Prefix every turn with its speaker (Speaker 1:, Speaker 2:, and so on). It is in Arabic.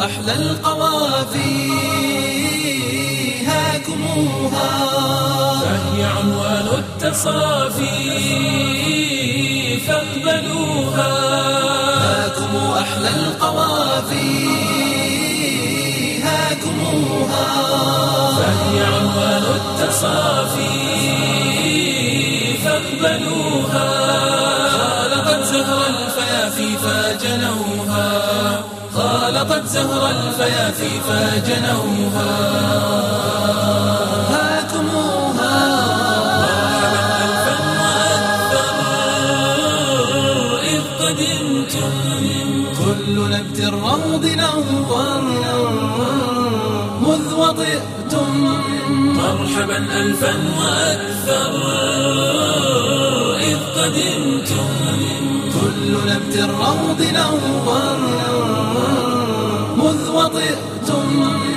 Speaker 1: أحلى القوافي هاكموها.
Speaker 2: فهي عنوان التصافي فاقبلوها.
Speaker 1: هاكم أحلى القوافي هاكموها.
Speaker 2: فهي عنوان التصافي فاقبلوها. خالقت زهر الفيافي فجنوها خالقت زهر الفيافي فجنوها.
Speaker 1: هاكموها.
Speaker 2: مرحبا ألفا وأكثر إذ قدمتم
Speaker 1: كل نبت الروض نور مذ وطئتم
Speaker 2: مرحبا ألفا وأكثر. إذ قدمتم
Speaker 1: كل نبت الروض نور وطئتم